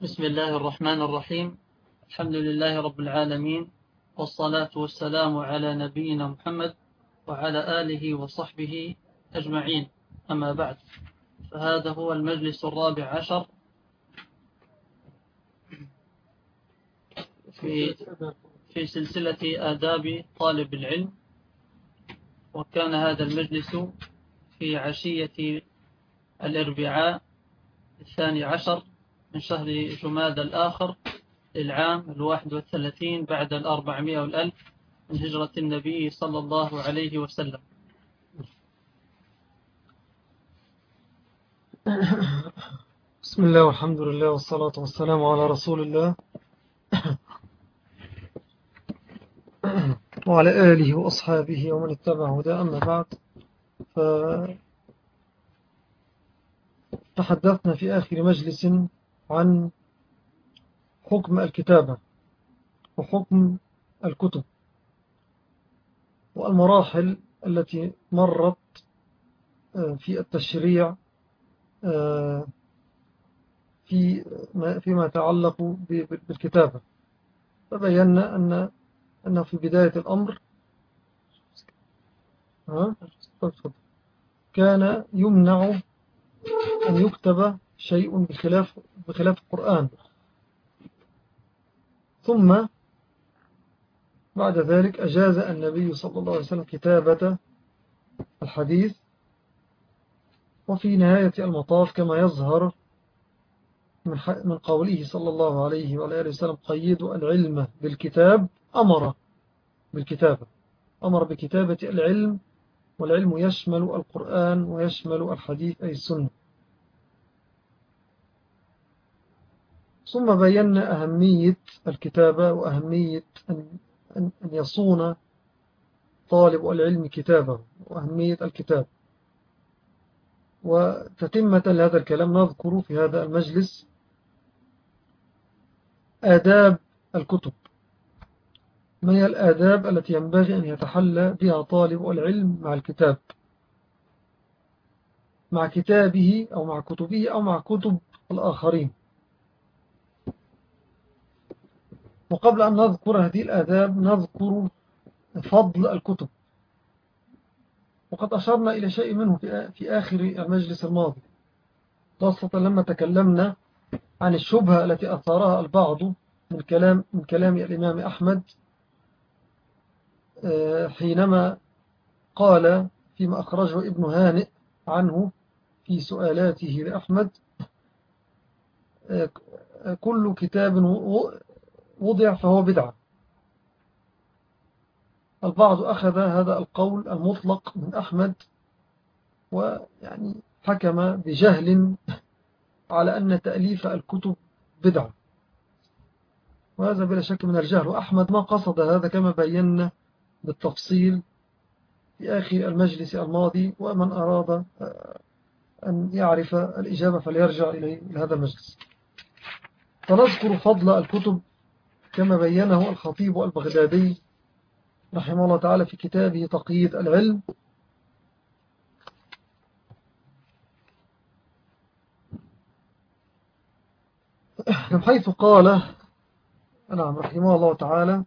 بسم الله الرحمن الرحيم. الحمد لله رب العالمين والصلاة والسلام على نبينا محمد وعلى آله وصحبه أجمعين. أما بعد فهذا هو المجلس الرابع عشر. في في سلسلة آداب طالب العلم. وكان هذا المجلس في عشية الأربعاء الثاني عشر. من شهر جماد الآخر للعام الواحد والثلاثين بعد الأربعمائة والألف من هجرة النبي صلى الله عليه وسلم. بسم الله والحمد لله والصلاة والسلام على رسول الله وعلى آله وأصحابه ومن اتبع هدى أما بعد فتحدثنا في آخر مجلس عن حكم الكتابة وحكم الكتب والمراحل التي مرت آه، في التشريع آه، في فيما يتعلق بالكتابة. فبينا أن أنه في بداية الأمر كان يمنع أن يكتب شيء بخلاف, بخلاف القرآن. ثم بعد ذلك أجاز النبي صلى الله عليه وسلم كتابة الحديث وفي نهاية المطاف كما يظهر من قوله صلى الله عليه وآله وسلم قيد العلم بالكتاب أمر بالكتابة أمر بكتابة العلم والعلم يشمل القرآن ويشمل الحديث أي السنة. ثم بينا أهمية الكتابة وأهمية أن يصون طالب العلم كتابه وأهمية الكتاب. وتتمة لهذا الكلام نذكر في هذا المجلس آداب الكتب. ما هي الآداب التي ينبغي أن يتحلى بها طالب العلم مع الكتاب؟ مع كتابه أو مع كتبه أو مع كتب الآخرين. وقبل أن نذكر هذه الآداب نذكر فضل الكتب. وقد أشرنا إلى شيء منه في آخر المجلس الماضي. خاصة لما تكلمنا عن الشبهة التي أثارها البعض من كلام, من كلام الإمام أحمد حينما قال فيما أخرجه ابن هانئ عنه في سؤالاته لأحمد كل كتاب وضع فهو بدعة. البعض أخذ هذا القول المطلق من أحمد ويعني حكم بجهل على أن تأليف الكتب بدعة. وهذا بلا شك من الجهل. وأحمد ما قصد هذا كما بينا بالتفصيل في آخر المجلس الماضي ومن أراد أن يعرف الإجابة فليرجع إلى هذا المجلس. فنذكر فضل الكتب كما بينه الخطيب البغدادي رحمه الله تعالى في كتابه تقييد العلم. حيث قال نعم رحمه الله تعالى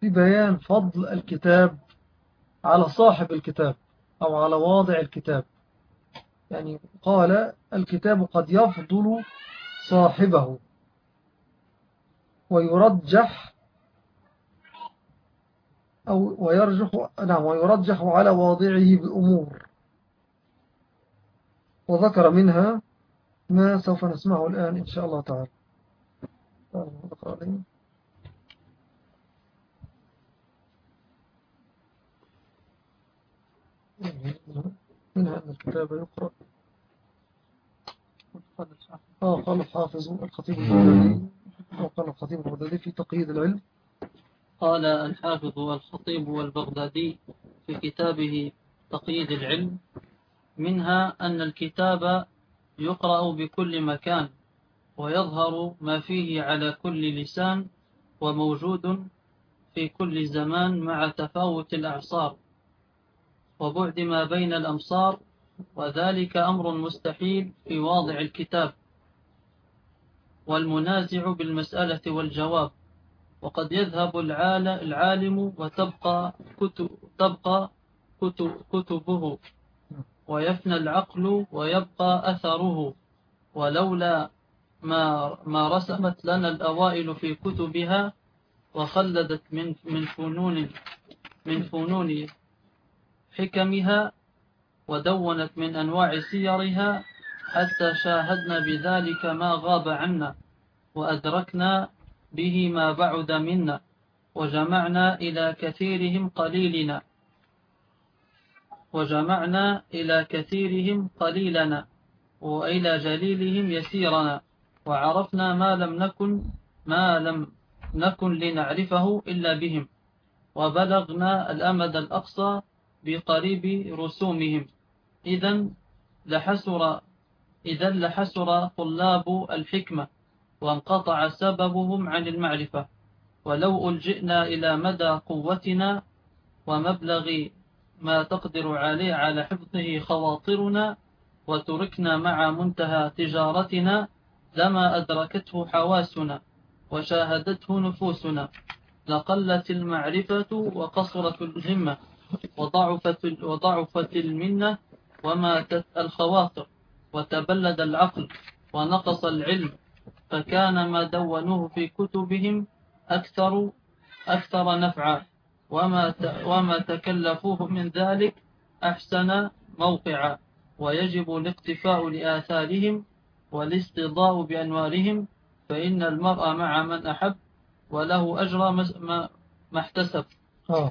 في بيان فضل الكتاب على صاحب الكتاب أو على واضع الكتاب. يعني قال الكتاب قد يفضل صاحبه. ويرجح أو ويرجح نعم ويرجح على واضعه بأمور وذكر منها ما سوف نسمعه الآن إن شاء الله تعالى. منها أن الكتاب يقرأ. آه قال الحافظ الخطيب البغدادي أو قال الخطيب البغدادي في تقييد العلم. قال الحافظ والخطيب والبغدادي في كتابه تقييد العلم منها أن الكتاب يقرأ بكل مكان ويظهر ما فيه على كل لسان وموجود في كل زمان مع تفاوت الأعصار وبعد ما بين الأمصار وذلك أمر مستحيل في واضع الكتاب. والمنازع بالمسألة والجواب. وقد يذهب العالم وتبقى كتب تبقى كتب كتبه. ويفنى العقل ويبقى أثره. ولولا ما, ما رسمت لنا الأوائل في كتبها وخلدت من, من فنون من فنون حكمها ودونت من أنواع سيرها حتى شاهدنا بذلك ما غاب عنا وأدركنا به ما بعد منا وجمعنا إلى كثيرهم قليلنا. وجمعنا إلى كثيرهم قليلنا وإلى جليلهم يسيرنا. وعرفنا ما لم نكن ما لم نكن لنعرفه إلا بهم. وبلغنا الأمد الأقصى بقريب رسومهم. إذا لحسر إذا لحسر طلاب الحكمة وانقطع سببهم عن المعرفة. ولو ألجئنا إلى مدى قوتنا ومبلغ ما تقدر عليه على حفظه خواطرنا وتركنا مع منتهى تجارتنا لما أدركته حواسنا وشاهدته نفوسنا. لقلت المعرفة وقصرت الهمة وضعفت, وضعفت المنة وماتت الخواطر. وتبلد العقل ونقص العلم فكان ما دونوه في كتبهم أكثر أكثر نفعا. وما وما تكلفوه من ذلك أحسن موقعا. ويجب الاقتفاء لآثارهم والاستضاء بأنوارهم فإن المرء مع من أحب وله أجر ما, ما احتسب. آه.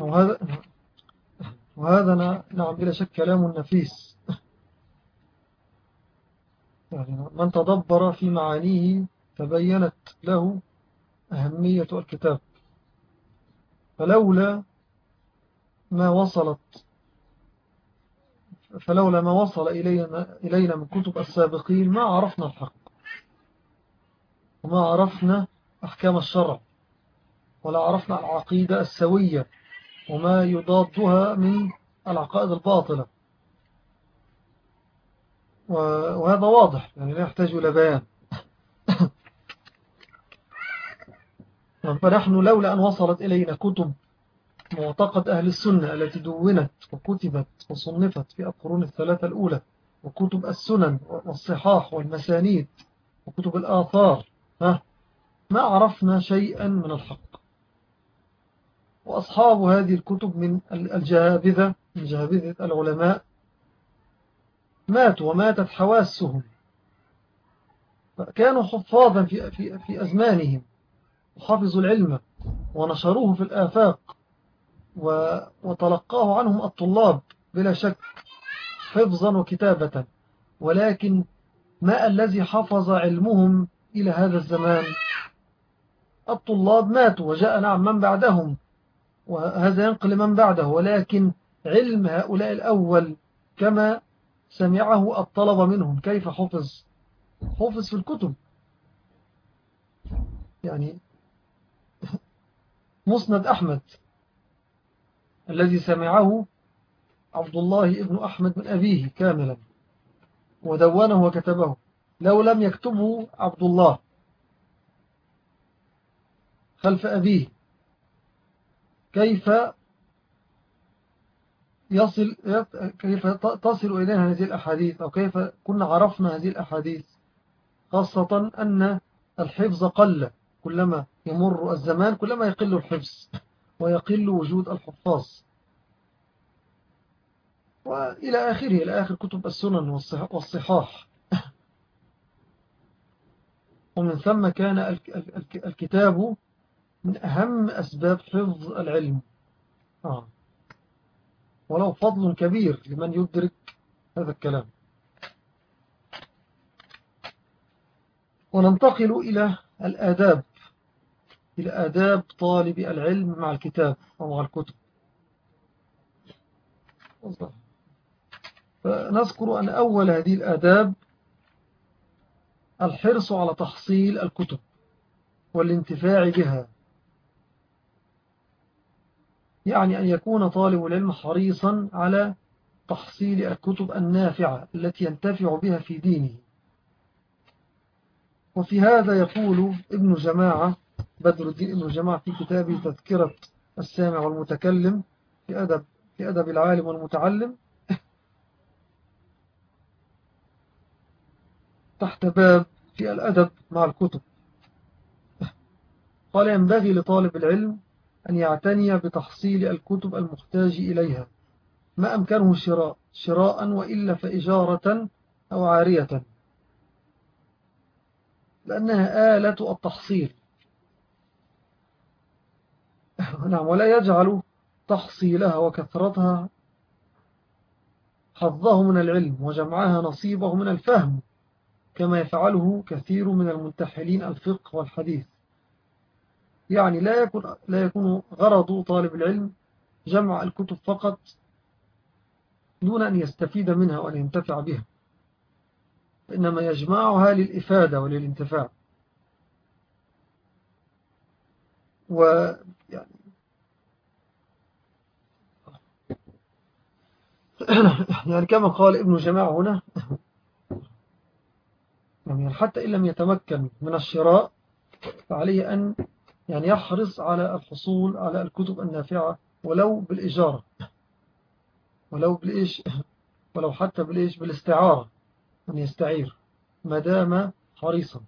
وهذا وهذا نعم بلا شك كلام نفيس. يعني من تدبر في معانيه تبينت له أهمية الكتاب. فلولا ما وصلت فلولا ما وصل إلينا, إلينا من كتب السابقين ما عرفنا الحق. وما عرفنا أحكام الشرع. ولا عرفنا العقيدة السوية. وما يضادها من العقائد الباطلة. وهذا واضح يعني لا يحتاج إلى بيان. فنحن لولا أن وصلت إلينا كتب معتقد أهل السنة التي دونت وكتبت وصنفت في القرون الثلاثة الأولى وكتب السنن والصحاح والمسانيد وكتب الآثار ما عرفنا شيئا من الحق. وأصحاب هذه الكتب من الجهابذة من جهابذة العلماء ماتوا وماتت حواسهم. كانوا حفاظا في, في, في أزمانهم وحفظوا العلم ونشروه في الآفاق وتلقاه عنهم الطلاب بلا شك حفظا وكتابة. ولكن ما الذي حفظ علمهم إلى هذا الزمان؟ الطلاب ماتوا وجاء نعم من بعدهم وهذا ينقل من بعده. ولكن علم هؤلاء الأول كما سمعه الطلب منهم. كيف حفظ؟ حفظ في الكتب. يعني مسند أحمد الذي سمعه عبد الله ابن أحمد من أبيه كاملا ودونه وكتبه. لو لم يكتبه عبد الله خلف أبيه كيف يصل كيف تصل إلينا هذه الأحاديث أو كيف كنا عرفنا هذه الأحاديث. خاصة أن الحفظ قل كلما يمر الزمان كلما يقل الحفظ ويقل وجود الحفاظ. وإلى آخره إلى آخر كتب السنن والصحاح. ومن ثم كان الكتاب من أهم أسباب حفظ العلم. آه. ولو فضل كبير لمن يدرك هذا الكلام. وننتقل إلى الآداب إلى آداب طالب العلم مع الكتاب أو مع الكتب فنذكر أن أول هذه الآداب الحرص على تحصيل الكتب والانتفاع بها. يعني أن يكون طالب العلم حريصا على تحصيل الكتب النافعة التي ينتفع بها في دينه. وفي هذا يقول ابن جماعة بدر الدين ابن جماعة في كتابه تذكرة السامع والمتكلم في أدب, في أدب العالم والمتعلم تحت باب في الأدب مع الكتب. قال ينبغي لطالب العلم أن يعتني بتحصيل الكتب المحتاج إليها ما أمكنه شراء شراء وإلا فإجارة أو عارية. لأنها آلة التحصيل. نعم ولا يجعل تحصيلها وكثرتها حظه من العلم وجمعها نصيبه من الفهم كما يفعله كثير من المنتحلين الفقه والحديث. يعني لا يكون, لا يكون غرض طالب العلم جمع الكتب فقط دون أن يستفيد منها وأن ينتفع بها إنما يجمعها للإفادة وللانتفاع. ويعني يعني كما قال ابن جماعة هنا يعني حتى إن لم يتمكن من الشراء فعليه أن يعني يحرص على الحصول على الكتب النافعة ولو بالإجارة. ولو بالإيش؟ ولو حتى بالإيش؟ بالاستعارة أن يستعير ما دام حريصا.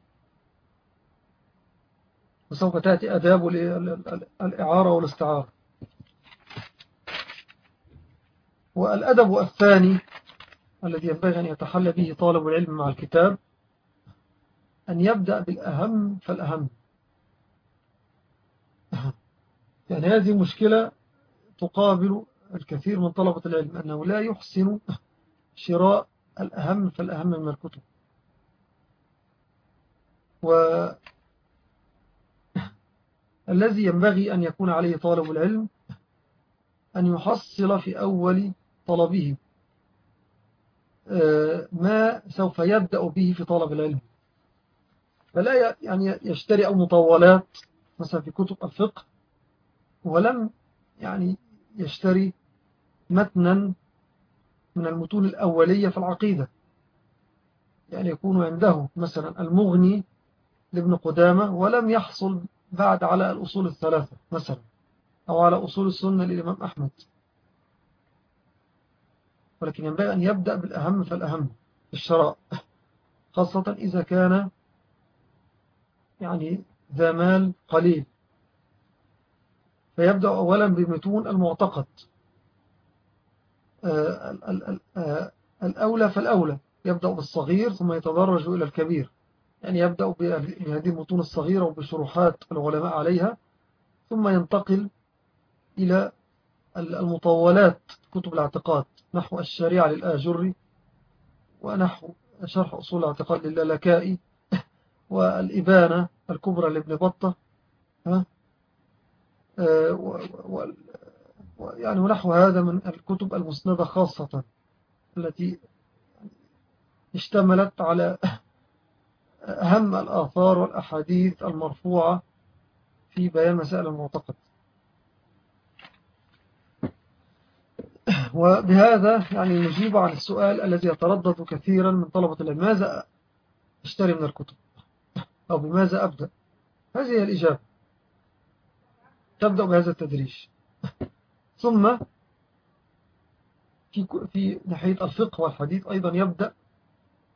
وسوف تأتي أداب الإعارة والاستعارة. والأدب الثاني الذي ينبغي أن يتحلى به طالب العلم مع الكتاب أن يبدأ بالأهم فالأهم. يعني هذه مشكلة تقابل الكثير من طلبة العلم أنه لا يحسن شراء الأهم فالأهم من الكتب. و الذي ينبغي أن يكون عليه طالب العلم أن يحصل في أول طلبه آه، ما سوف يبدأ به في طلب العلم. فلا يعني يشتري أو مطولات مثلا في كتب الفقه ولم يعني يشتري متنا من المتون الأولية في العقيدة. يعني يكون عنده مثلا المغني لابن قدامة ولم يحصل بعد على الأصول الثلاثة مثلا أو على أصول السنة للإمام أحمد. ولكن ينبغي أن يبدأ بالأهم فالأهم الشراء خاصة إذا كان يعني ذا مال قليل. فيبدأ أولا بمتون المعتقد. آه، آه، الأولى فالأولى. يبدأ بالصغير ثم يتدرج إلى الكبير. يعني يبدأ بهذه المتون الصغيرة وبشروحات العلماء عليها. ثم ينتقل إلى المطولات كتب الاعتقاد. نحو الشريعة للآجري ونحو شرح أصول الاعتقاد للألكائي. والإبانة الكبرى لابن بطة. يعني ونحو هذا من الكتب المسندة خاصة التي اشتملت على أهم الآثار والأحاديث المرفوعة في بيان مسائل المعتقد. وبهذا يعني نجيب عن السؤال الذي يتردد كثيرا من طلبة العلم ماذا أشتري من الكتب؟ أو بماذا أبدأ؟ هذه الإجابة. تبدأ بهذا التدريج. ثم في في ناحية الفقه والحديث أيضا يبدأ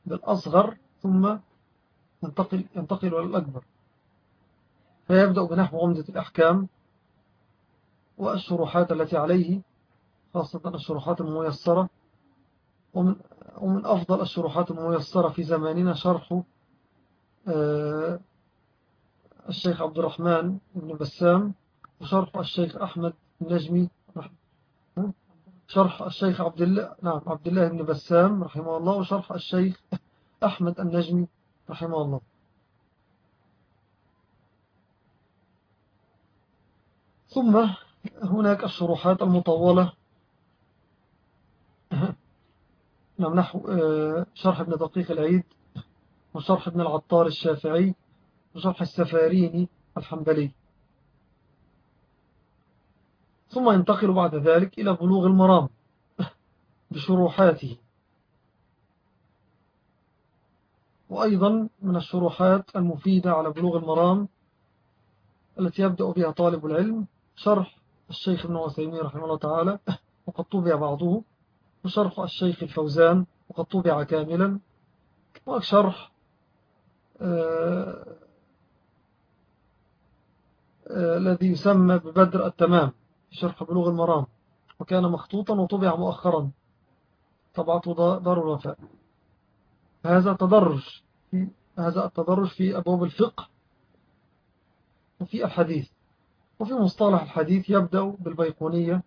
بالأصغر ثم ينتقل, ينتقل إلى الأكبر. فيبدأ بنحو عمدة الأحكام والشروحات التي عليه خاصة الشروحات الميسرة. ومن, ومن أفضل الشروحات الميسرة في زماننا شرح آه، الشيخ عبد الرحمن بن بسام وشرح الشيخ أحمد النجمي شرح الشيخ عبد الله نعم عبد الله بن بسام رحمه الله وشرح الشيخ أحمد النجمي رحمه الله. ثم هناك الشروحات المطولة. نعم نحو آه، شرح ابن دقيق العيد وشرح ابن العطار الشافعي وشرح السفاريني الحنبلي. ثم ينتقل بعد ذلك إلى بلوغ المرام بشروحاته. وأيضا من الشروحات المفيدة على بلوغ المرام التي يبدأ بها طالب العلم شرح الشيخ ابن عثيمين رحمه الله تعالى وقد طبع بعضه وشرح الشيخ الفوزان وقد طبع كاملا وشرح آه، آه، الذي يسمى ببدر التمام. شرح بلوغ المرام وكان مخطوطا وطبع مؤخرا. طبعته دار الوفاء. هذا تدرج هذا التدرج في أبواب الفقه وفي الحديث. وفي مصطلح الحديث يبدأ بالبيقونية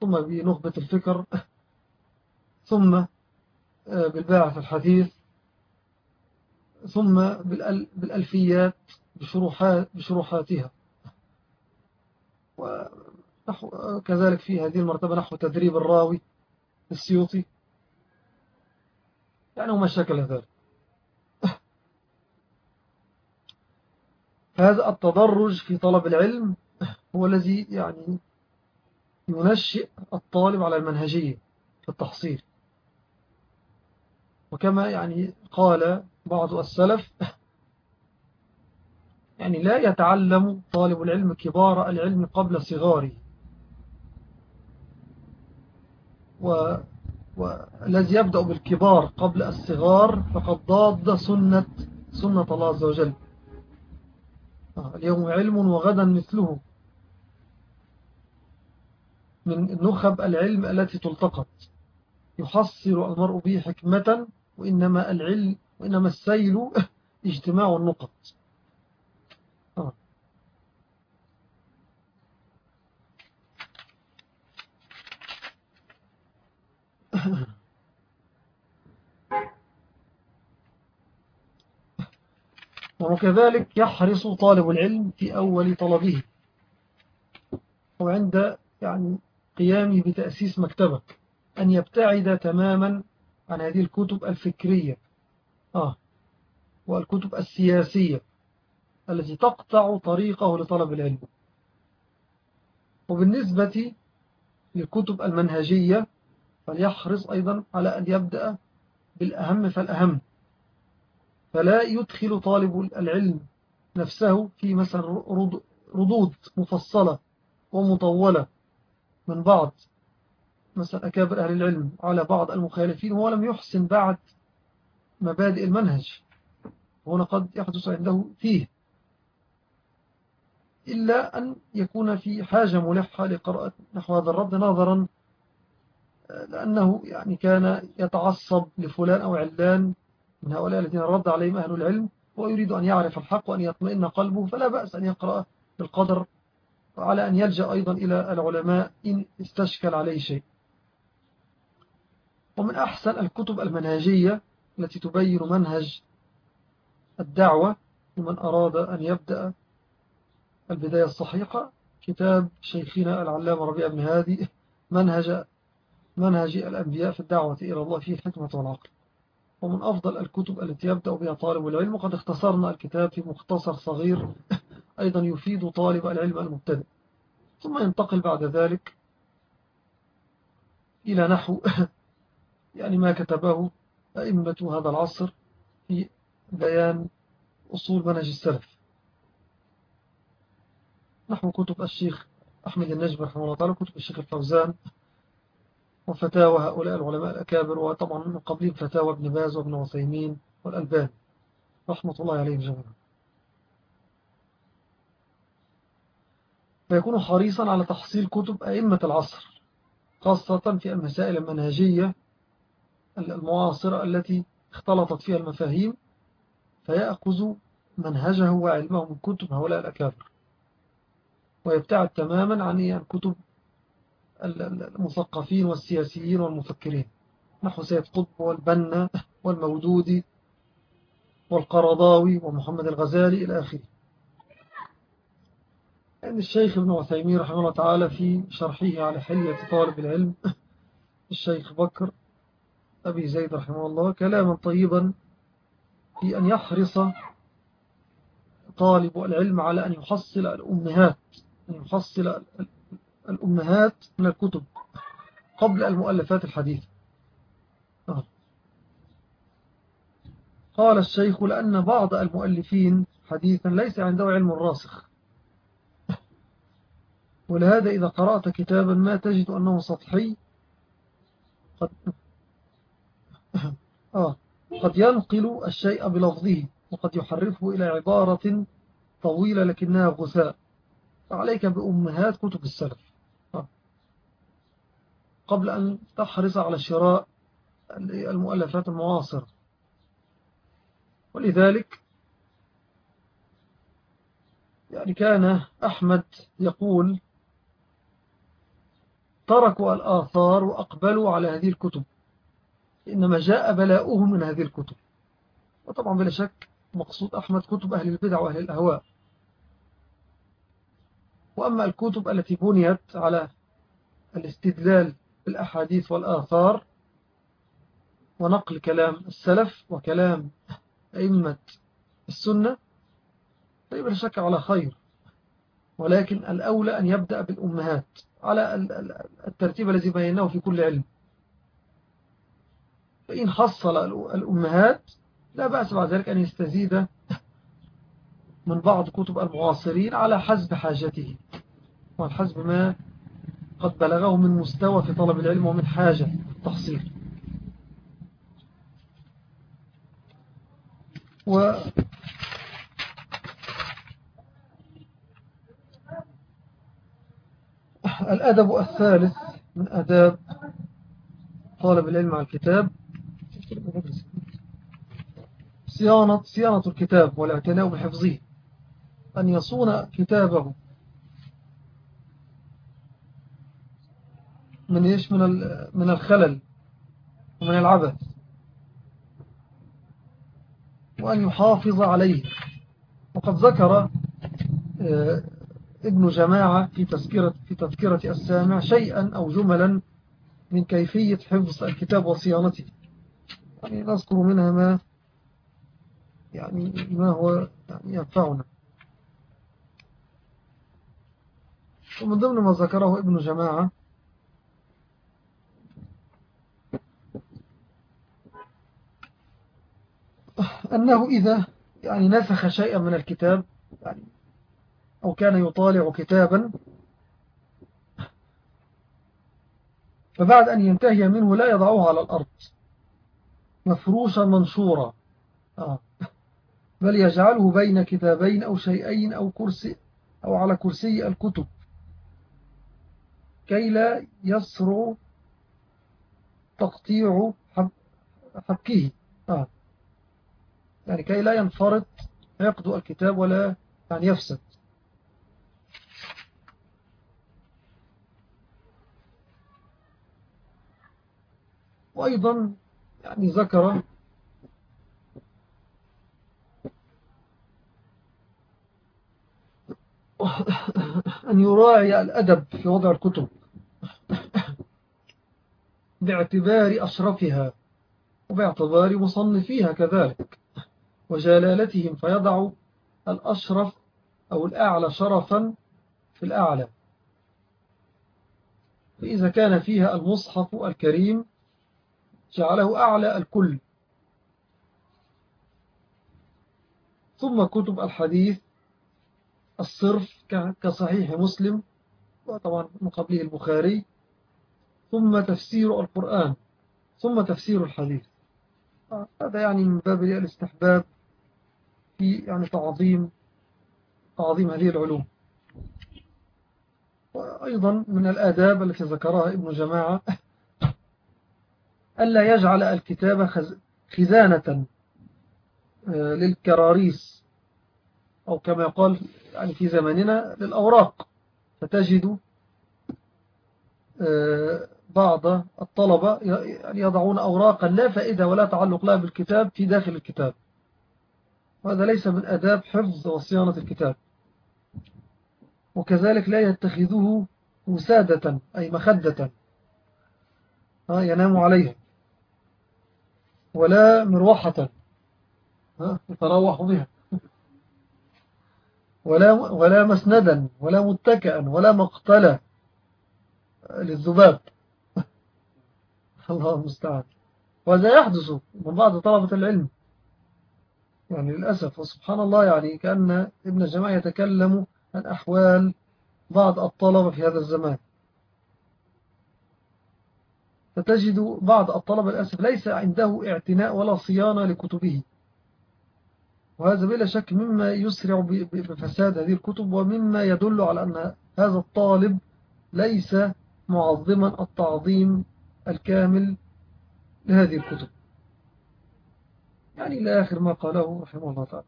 ثم بنخبة الفكر ثم آه، بالباعث الحديث ثم بالألفيات بشروحات بشروحاتها. وكذلك في هذه المرتبة نحو تدريب الراوي السيوطي. يعني وما شكل ذلك هذا التدرج في طلب العلم هو الذي يعني ينشئ الطالب على المنهجية في التحصيل. وكما يعني قال بعض السلف يعني لا يتعلم طالب العلم كبار العلم قبل صغاره و والذي يبدأ بالكبار قبل الصغار فقد ضاد سنة سنة الله عز وجل. آه، اليوم علم وغدا مثله. من نخب العلم التي تلتقط. يحصل المرء به حكمة وإنما العلم وإنما السيل اجتماع النقط آه. وكذلك يحرص طالب العلم في أول طلبه. وعند يعني قيامه بتأسيس مكتبة أن يبتعد تماما عن هذه الكتب الفكرية. آه. والكتب السياسية التي تقطع طريقه لطلب العلم. وبالنسبة للكتب المنهجية فليحرص أيضا على أن يبدأ بالأهم فالأهم. فلا يدخل طالب العلم نفسه في مثلا ردود مفصلة ومطولة من بعض. مثلا أكابر أهل العلم على بعض المخالفين وهو لم يحسن بعد مبادئ المنهج. هنا قد يحدث عنده فيه. إلا أن يكون في حاجة ملحة لقراءة نحو هذا الرد نظرا لأنه يعني كان يتعصب لفلان أو علان من هؤلاء الذين رد عليهم أهل العلم ويريد أن يعرف الحق وأن يطمئن قلبه فلا بأس أن يقرأ بالقدر وعلى أن يلجأ أيضا إلى العلماء إن استشكل عليه شيء. ومن أحسن الكتب المنهجية التي تبين منهج الدعوة لمن أراد أن يبدأ البداية الصحيحة كتاب شيخنا العلامة ربيع بن هادي منهج منهج الأنبياء في الدعوة إلى الله فيه الحكمة والعقل ومن أفضل الكتب التي يبدأ بها طالب العلم وقد اختصرنا الكتاب في مختصر صغير أيضا يفيد طالب العلم المبتدئ. ثم ينتقل بعد ذلك إلى نحو يعني ما كتبه أئمة هذا العصر في بيان أصول منهج السلف. نحو كتب الشيخ أحمد النجم رحمه الله تعالى كتب الشيخ الفوزان وفتاوى هؤلاء العلماء الأكابر وطبعا من قبلهم فتاوى ابن باز وابن عثيمين والألبان رحمة الله عليهم جميعا. فيكون حريصا على تحصيل كتب أئمة العصر خاصة في المسائل المنهجية المعاصرة التي اختلطت فيها المفاهيم فيأخذ منهجه وعلمه من كتب هؤلاء الأكابر. ويبتعد تماما عن كتب المثقفين والسياسيين والمفكرين. نحو سيد قطب والبنا والمودودي والقرضاوي ومحمد الغزالي إلى آخره. يعني الشيخ ابن عثيمين رحمه الله تعالى في شرحه على حلية طالب العلم الشيخ بكر أبي زيد رحمه الله كلاما طيبا في أن يحرص طالب العلم على أن يحصل الأمهات أن يحصل الأمهات من الكتب قبل المؤلفات الحديثة. آه. قال الشيخ لأن بعض المؤلفين حديثا ليس عنده علم راسخ. ولهذا إذا قرأت كتابا ما تجد أنه سطحي. قد, آه. قد ينقل الشيء بلفظه وقد يحرفه إلى عبارة طويلة لكنها غثاء. فعليك بأمهات كتب السلف. قبل أن تحرص على شراء المؤلفات المعاصرة ولذلك يعني كان أحمد يقول تركوا الآثار وأقبلوا على هذه الكتب إنما جاء بلاؤهم من هذه الكتب. وطبعا بلا شك مقصود أحمد كتب أهل البدع وأهل الأهواء. وأما الكتب التي بنيت على الاستدلال بالأحاديث والآثار ونقل كلام السلف وكلام أئمة السنة فيبقى شك على خير. ولكن الأولى أن يبدأ بالأمهات على الترتيب الذي بيناه في كل علم. فإن حصل الأمهات لا بأس بعد ذلك أن يستزيد من بعض كتب المعاصرين على حسب حاجته. وحسب ما قد بلغه من مستوى في طلب العلم ومن حاجة التحصيل. و الأدب الثالث من أداب طالب العلم على الكتاب. صيانة, صيانة الكتاب والاعتناء بحفظه. أن يصون كتابه. من إيش؟ من من الخلل ومن العبث. وأن يحافظ عليه. وقد ذكر آه، ابن جماعة في تذكرة, في تذكرة السامع شيئا أو جملا من كيفية حفظ الكتاب وصيانته. يعني نذكر منها ما يعني ما هو يعني ينفعنا. ومن ضمن ما ذكره ابن جماعة أنه إذا يعني نسخ شيئا من الكتاب يعني أو كان يطالع كتابا فبعد أن ينتهي منه لا يضعه على الأرض مفروشا منشورا آه. بل يجعله بين كتابين أو شيئين أو كرسي أو على كرسي الكتب كي لا يسرع تقطيع حبكه آه. يعني كي لا ينفرط عقد الكتاب ولا يعني يفسد. وأيضا يعني ذكر أن يراعي الأدب في وضع الكتب باعتبار أشرفها وباعتبار مصنفيها كذلك. وجلالتهم فيضع الأشرف أو الأعلى شرفا في الأعلى. فإذا كان فيها المصحف الكريم جعله أعلى الكل. ثم كتب الحديث الصرف كصحيح مسلم وطبعا من قبله البخاري. ثم تفسير القرآن ثم تفسير الحديث. هذا يعني من باب الاستحباب في يعني تعظيم تعظيم هذه العلوم. وأيضا من الآداب التي ذكرها ابن جماعة ألا يجعل الكتاب خزانة آه، للكراريس أو كما يقال يعني في زماننا للأوراق. فتجد آه، بعض الطلبة يعني يضعون أوراقا لا فائدة ولا تعلق لها بالكتاب في داخل الكتاب. وهذا ليس من أداب حفظ وصيانة الكتاب. وكذلك لا يتخذه وسادة أي مخدة ينام عليها ولا مروحة يتروح بها ولا, ولا مسندا ولا متكئا ولا مقتلا للذباب. الله المستعان. وهذا يحدث من بعض طلبة العلم. يعني للأسف وسبحان الله يعني كأن ابن الجماعة يتكلم عن أحوال بعض الطلبة في هذا الزمان. فتجد بعض الطلبة للأسف ليس عنده اعتناء ولا صيانة لكتبه. وهذا بلا شك مما يسرع بفساد هذه الكتب ومما يدل على أن هذا الطالب ليس معظما التعظيم الكامل لهذه الكتب. يعني إلى آخر ما قاله رحمه الله تعالى.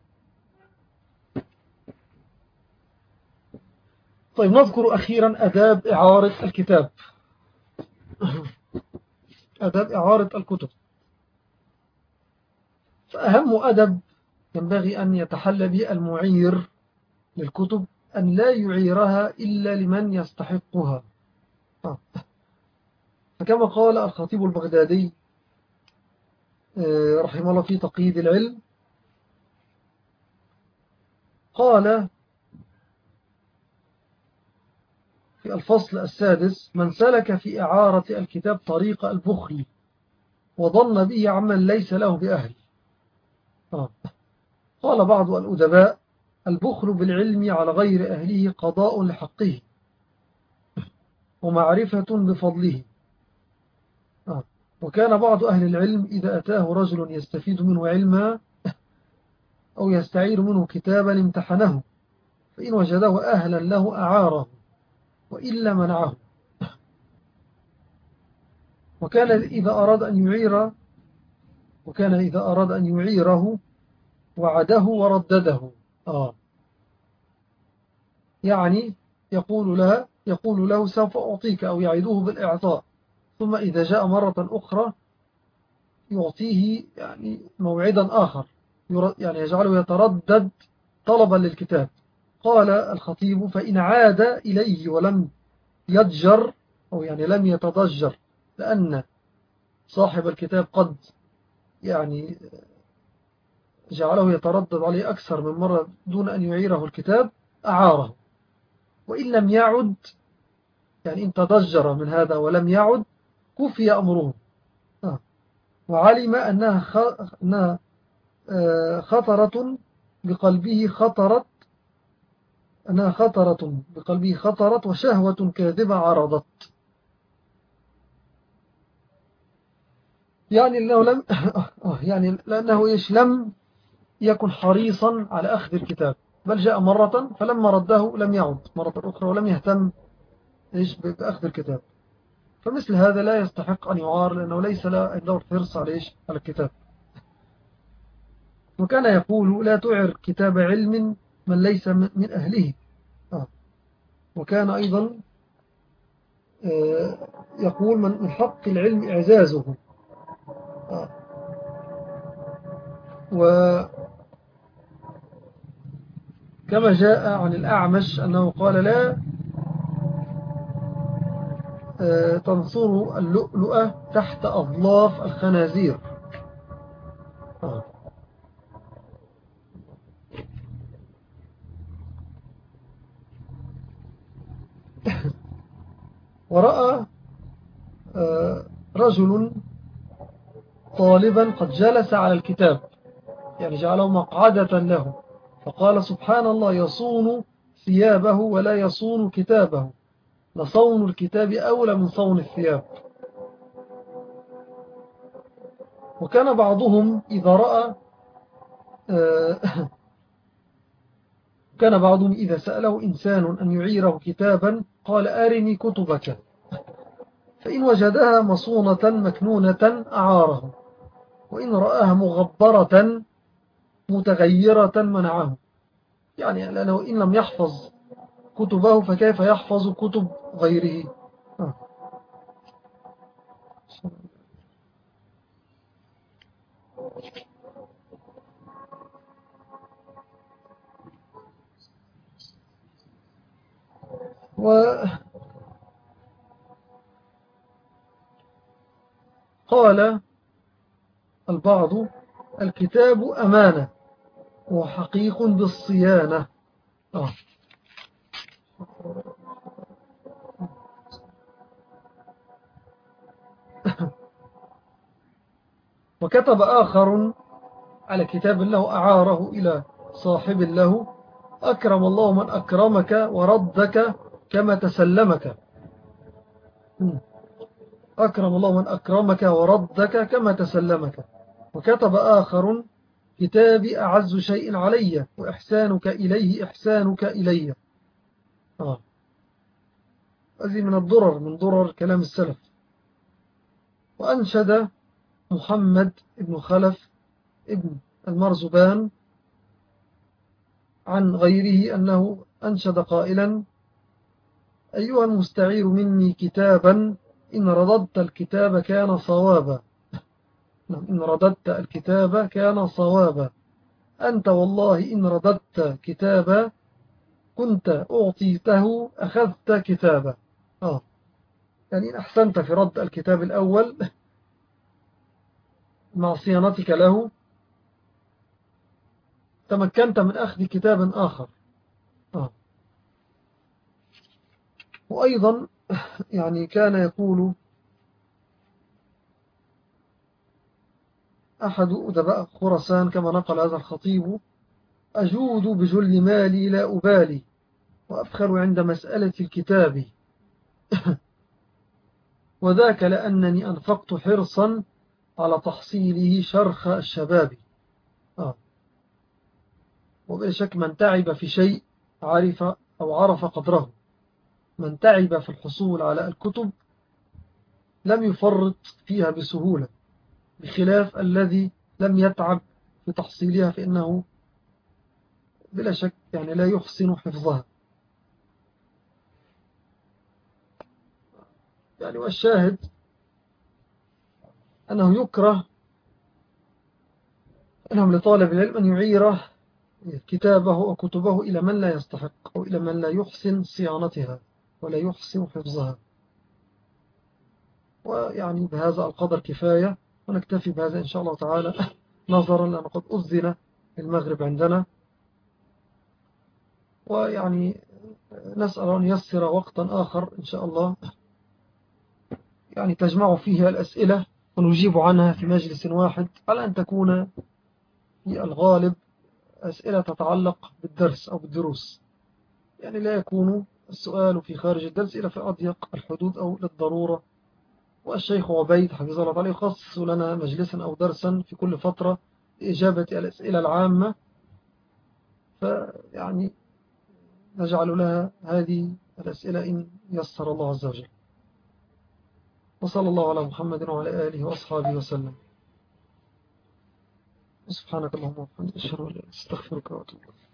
طيب نذكر أخيرا أداب إعارة الكتاب. أداب إعارة الكتب. فأهم أدب ينبغي أن يتحلى به المعير للكتب أن لا يعيرها إلا لمن يستحقها. آه. فكما قال الخطيب البغدادي رحمه الله في تقييد العلم قال في الفصل السادس من سلك في إعارة الكتاب طريق البخل وظن به عمن ليس له بأهل آه. قال بعض الأدباء البخل بالعلم على غير أهله قضاء لحقه ومعرفة بفضله آه. وكان بعض أهل العلم إذا أتاه رجل يستفيد منه علما أو يستعير منه كتابا امتحنه فإن وجده أهلا له أعاره وإلا منعه. وكان إذا أراد أن يعير وكان إذا أراد أن يعيره وعده وردده. آه. يعني يقول لها يقول له سوف أعطيك أو يعيده بالإعطاء. ثم إذا جاء مرة أخرى يعطيه يعني موعدا آخر. يعني يجعله يتردد طلبا للكتاب. قال الخطيب فإن عاد إليه ولم يضجر أو يعني لم يتضجر لأن صاحب الكتاب قد يعني جعله يتردد عليه أكثر من مرة دون أن يعيره الكتاب أعاره. وإن لم يعد يعني إن تضجر من هذا ولم يعد كفي أمره آه. وعلم أنها آه، خطرة بقلبه خطرت أنها خطرة بقلبه خطرت وشهوة كاذبة عرضت. يعني لأنه لم آه، يعني لأنه إيش؟ لم يكن حريصا على أخذ الكتاب. بل جاء مرة فلما رده لم يعد. مرة أخرى ولم يهتم إيش؟ بأخذ الكتاب. فمثل هذا لا يستحق أن يعار لأنه ليس له عنده الحرص على الكتاب وكان يقول لا تعر كتاب علم من ليس من أهله آه. وكان أيضا آه يقول من حق العلم إعزازه آه. كما جاء عن الأعمش أنه قال لا آه، تنصر اللؤلؤة تحت أظلاف الخنازير آه. ورأى آه، رجل طالبا قد جلس على الكتاب يعني جعله مقعدة له فقال سبحان الله يصون ثيابه ولا يصون كتابه لصون الكتاب أولى من صون الثياب. وكان بعضهم إذا رأى آه، كان بعضهم إذا سأله إنسان أن يعيره كتابا قال أرني كتبك. فإن وجدها مصونة مكنونة أعاره وإن رآها مغبرة متغيرة منعه. يعني لأنه إن لم يحفظ كتبه فكيف يحفظ كتب غيره آه. وقال البعض الكتاب أمانة وحقيق بالصيانة آه. وكتب آخر على كتاب له أعاره إلى صاحب له أكرم الله من أكرمك وردك كما تسلمك. أكرم الله من أكرمك وردك كما تسلمك. وكتب آخر كتابي أعز شيء علي وإحسانك إليه إحسانك إلي. آه. هذه من الضرر من ضرر كلام السلف. وأنشد محمد بن خلف ابن المرزبان عن غيره أنه أنشد قائلا أيها المستعير مني كتابا إن رددت الكتاب كان صوابا نعم، إن رددت الكتاب كان صوابا أنت والله إن رددت كتابا كنت أعطيته أخذت كتابا آه. يعني إن أحسنت في رد الكتاب الأول مع صيانتك له. تمكنت من أخذ كتاب آخر. آه. وأيضا يعني كان يقول أحد أدباء خرسان كما نقل هذا الخطيب أجود بجل مالي لا أبالي وأفخر عند مسألة الكتاب. وذاك لأنني أنفقت حرصا على تحصيله شرخ الشباب. آه. وبلا شك من تعب في شيء عرف أو عرف قدره. من تعب في الحصول على الكتب لم يفرط فيها بسهولة بخلاف الذي لم يتعب في تحصيلها فإنه بلا شك يعني لا يحسن حفظها. يعني والشاهد أنه يكره أنهم لطالب العلم أن يعيره كتابه وكتبه إلى من لا يستحق أو إلى من لا يحسن صيانتها ولا يحسن حفظها. ويعني بهذا القدر كفاية ونكتفي بهذا إن شاء الله تعالى نظرا لأن قد أذن المغرب عندنا. ويعني نسأل أن يسر وقتا آخر إن شاء الله. يعني تجمع فيه الأسئلة. ونجيب عنها في مجلس واحد. على أن تكون في الغالب أسئلة تتعلق بالدرس أو بالدروس. يعني لا يكون السؤال في خارج الدرس إلى في أضيق الحدود أو للضرورة. والشيخ عبيد حفظه الله تعالى يخصص لنا مجلسا أو درسا في كل فترة لإجابة الأسئلة العامة. فيعني نجعل لها هذه الأسئلة إن يسر الله عز وجل. وصلى الله على محمد وعلى آله وأصحابه وسلم. سبحانك اللهم وبحمدك أشهد أن لا إله إلا أنت أستغفرك وأتوب إليك.